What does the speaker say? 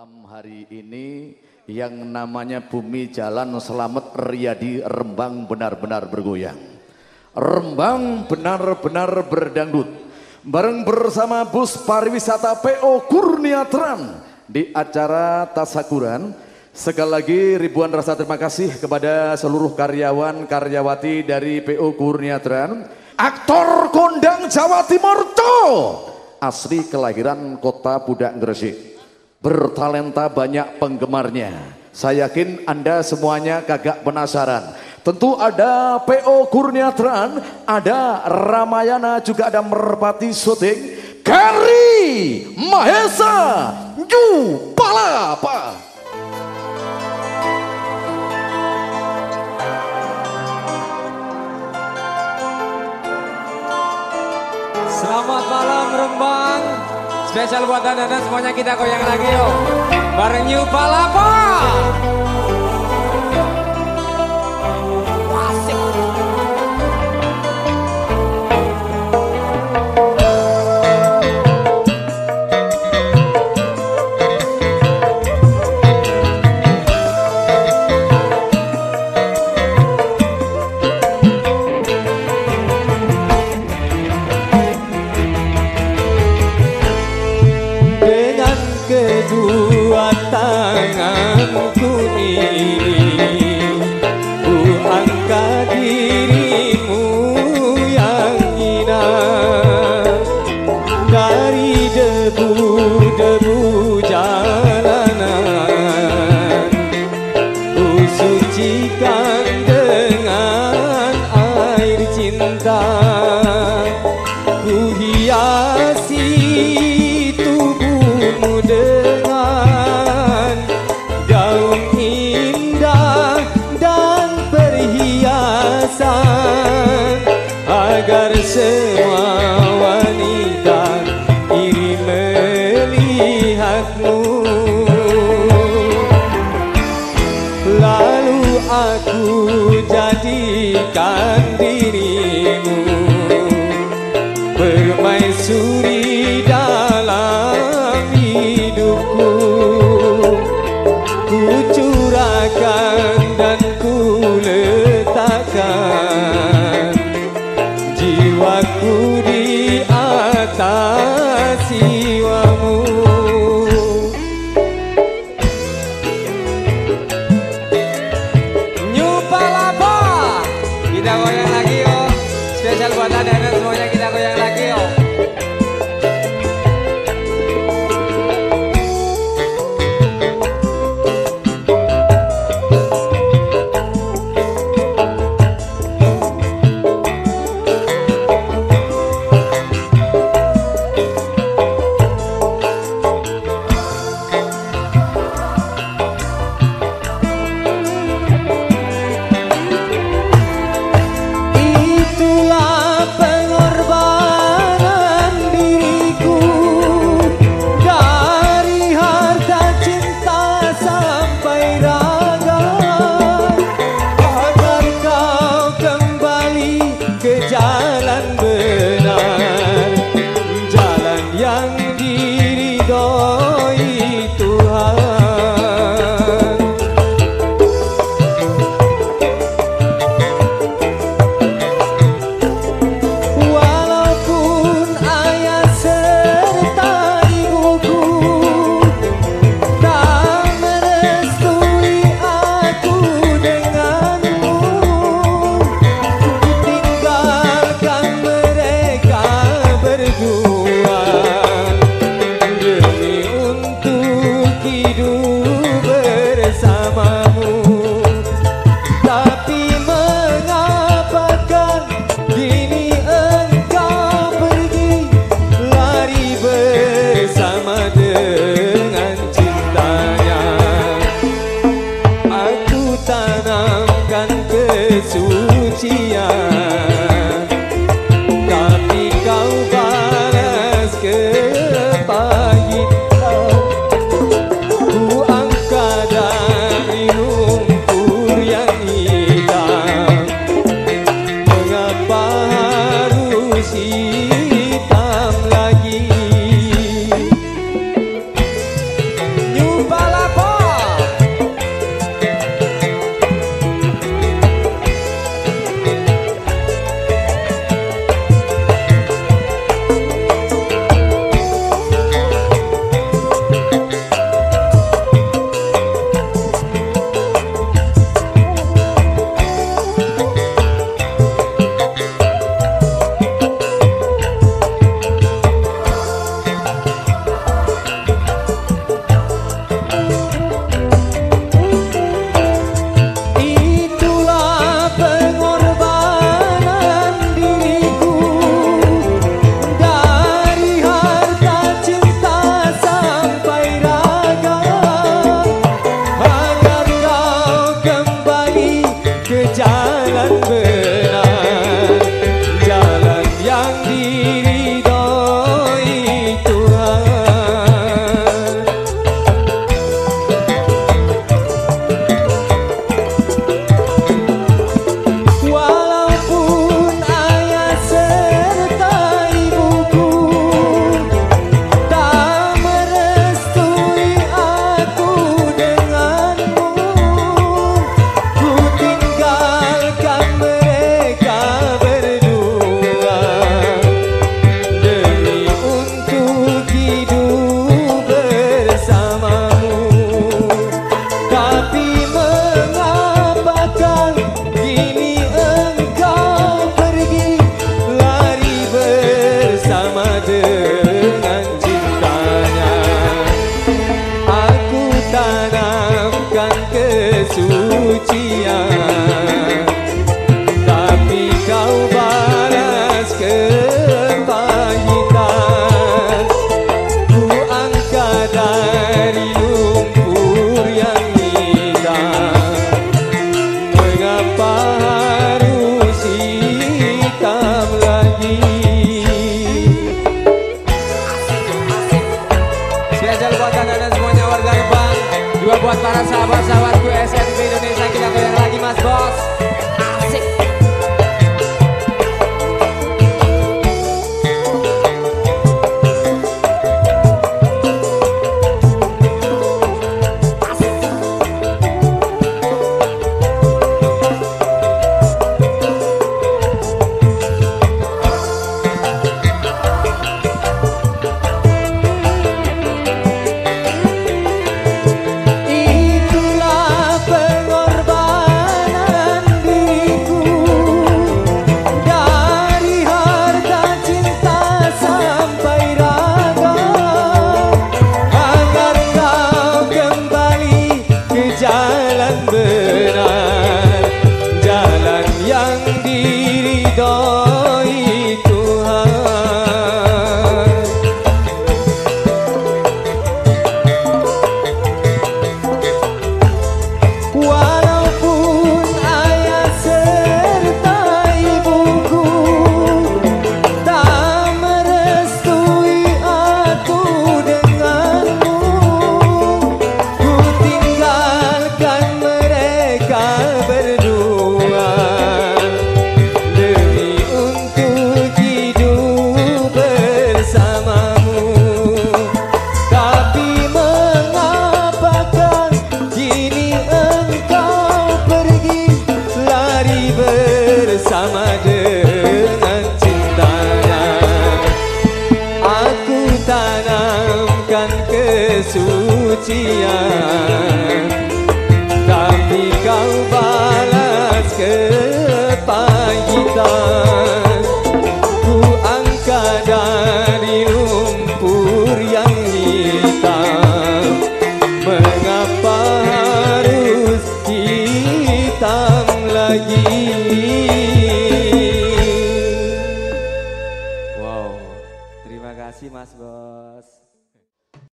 Malam hari ini yang namanya bumi jalan selamat Riyadi Rembang benar-benar bergoyang. Rembang benar-benar berdangdut. Bareng bersama bus pariwisata PO Kurniatran di acara Tasakuran. Sekali lagi ribuan rasa terima kasih kepada seluruh karyawan karyawati dari PO Kurniatran. Aktor kondang Jawa Timur tuh asli kelahiran kota Pudak Gresik bertalenta banyak penggemarnya. Saya yakin Anda semuanya kagak penasaran. Tentu ada PO Kurniatran, ada Ramayana, juga ada Merpati Syuting, Kari Mahesa, Yu Palapa. Selamat malam Rembang. Spesial buat anda semuanya kita goyang lagi yuk. Bareng New Palapa. Kedua tanganku ini Batasi kesucian Tapi kau balas kepahitan